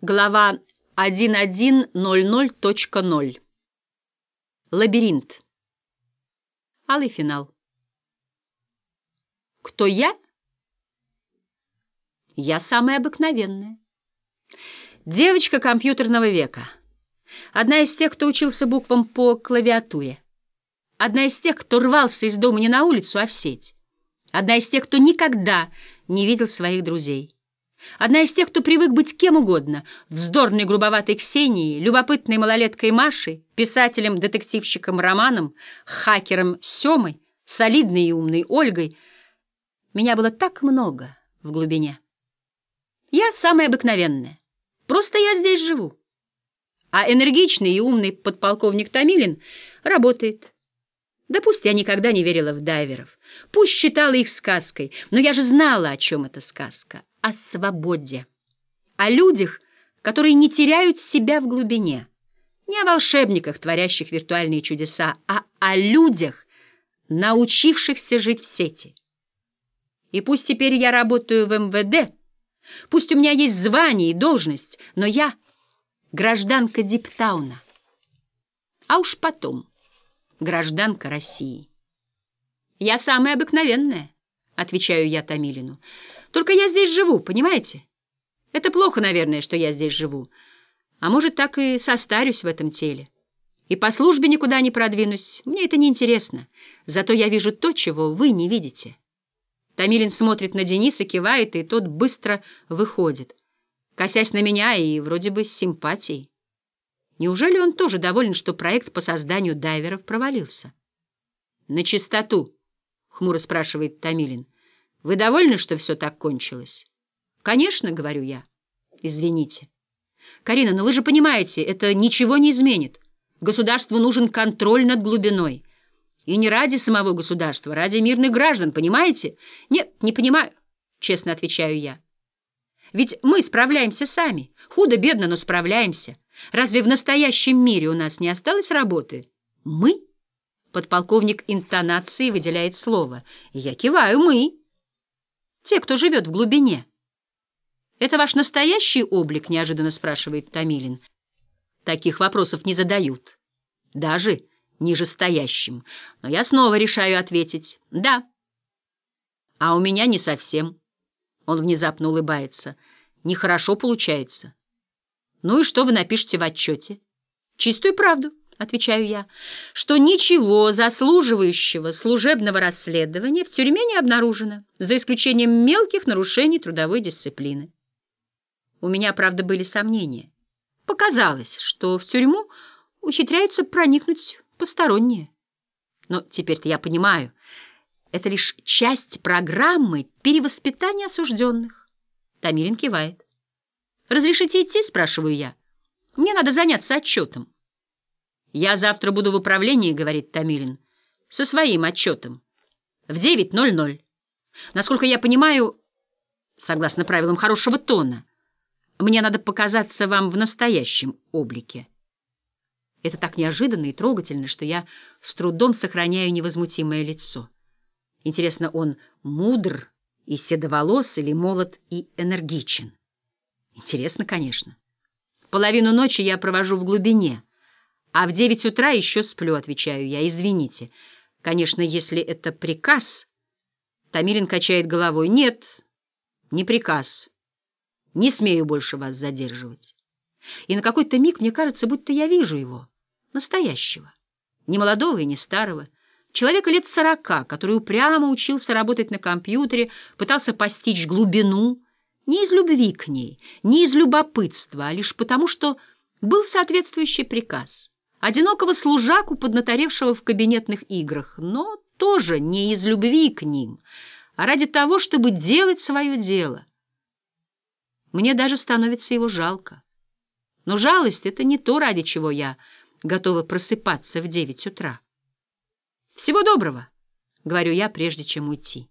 Глава 1100.0. Лабиринт. Алый финал. Кто я? Я самая обыкновенная. Девочка компьютерного века. Одна из тех, кто учился буквам по клавиатуре. Одна из тех, кто рвался из дома не на улицу, а в сеть. Одна из тех, кто никогда не видел своих друзей. Одна из тех, кто привык быть кем угодно, вздорной грубоватой Ксенией, любопытной малолеткой Машей, писателем-детективщиком Романом, хакером Семой, солидной и умной Ольгой. Меня было так много в глубине. Я самая обыкновенная. Просто я здесь живу. А энергичный и умный подполковник Томилин работает. Да пусть я никогда не верила в дайверов, пусть считала их сказкой, но я же знала, о чем эта сказка о свободе, о людях, которые не теряют себя в глубине, не о волшебниках, творящих виртуальные чудеса, а о людях, научившихся жить в сети. И пусть теперь я работаю в МВД, пусть у меня есть звание и должность, но я гражданка Диптауна, а уж потом гражданка России. Я самая обыкновенная, отвечаю я Томилину. Только я здесь живу, понимаете? Это плохо, наверное, что я здесь живу. А может, так и состарюсь в этом теле. И по службе никуда не продвинусь. Мне это не интересно. Зато я вижу то, чего вы не видите. Томилин смотрит на Дениса, кивает, и тот быстро выходит, косясь на меня и вроде бы с симпатией. Неужели он тоже доволен, что проект по созданию дайверов провалился? — На чистоту, — хмуро спрашивает Томилин. Вы довольны, что все так кончилось? Конечно, говорю я. Извините. Карина, но вы же понимаете, это ничего не изменит. Государству нужен контроль над глубиной. И не ради самого государства, ради мирных граждан, понимаете? Нет, не понимаю, честно отвечаю я. Ведь мы справляемся сами. Худо-бедно, но справляемся. Разве в настоящем мире у нас не осталось работы? Мы? Подполковник интонации выделяет слово. И я киваю «мы». Те, кто живет в глубине. «Это ваш настоящий облик?» — неожиданно спрашивает Томилин. Таких вопросов не задают. Даже нижестоящим. Но я снова решаю ответить «да». А у меня не совсем. Он внезапно улыбается. Нехорошо получается. Ну и что вы напишете в отчете? Чистую правду. — отвечаю я, — что ничего заслуживающего служебного расследования в тюрьме не обнаружено, за исключением мелких нарушений трудовой дисциплины. У меня, правда, были сомнения. Показалось, что в тюрьму ухитряются проникнуть посторонние. Но теперь-то я понимаю, это лишь часть программы перевоспитания осужденных. Тамирин кивает. «Разрешите идти?» — спрашиваю я. «Мне надо заняться отчетом». «Я завтра буду в управлении», — говорит Томилин, — «со своим отчетом. В 9.00. Насколько я понимаю, согласно правилам хорошего тона, мне надо показаться вам в настоящем облике». Это так неожиданно и трогательно, что я с трудом сохраняю невозмутимое лицо. Интересно, он мудр и седоволос или молод и энергичен? Интересно, конечно. Половину ночи я провожу в глубине — а в девять утра еще сплю, отвечаю я. Извините. Конечно, если это приказ... Тамилин качает головой. Нет, не приказ. Не смею больше вас задерживать. И на какой-то миг мне кажется, будто я вижу его. Настоящего. Не молодого и не старого. Человека лет сорока, который упрямо учился работать на компьютере, пытался постичь глубину, не из любви к ней, не из любопытства, а лишь потому, что был соответствующий приказ — одинокого служаку, поднаторевшего в кабинетных играх, но тоже не из любви к ним, а ради того, чтобы делать свое дело. Мне даже становится его жалко. Но жалость — это не то, ради чего я готова просыпаться в девять утра. «Всего доброго!» — говорю я, прежде чем уйти.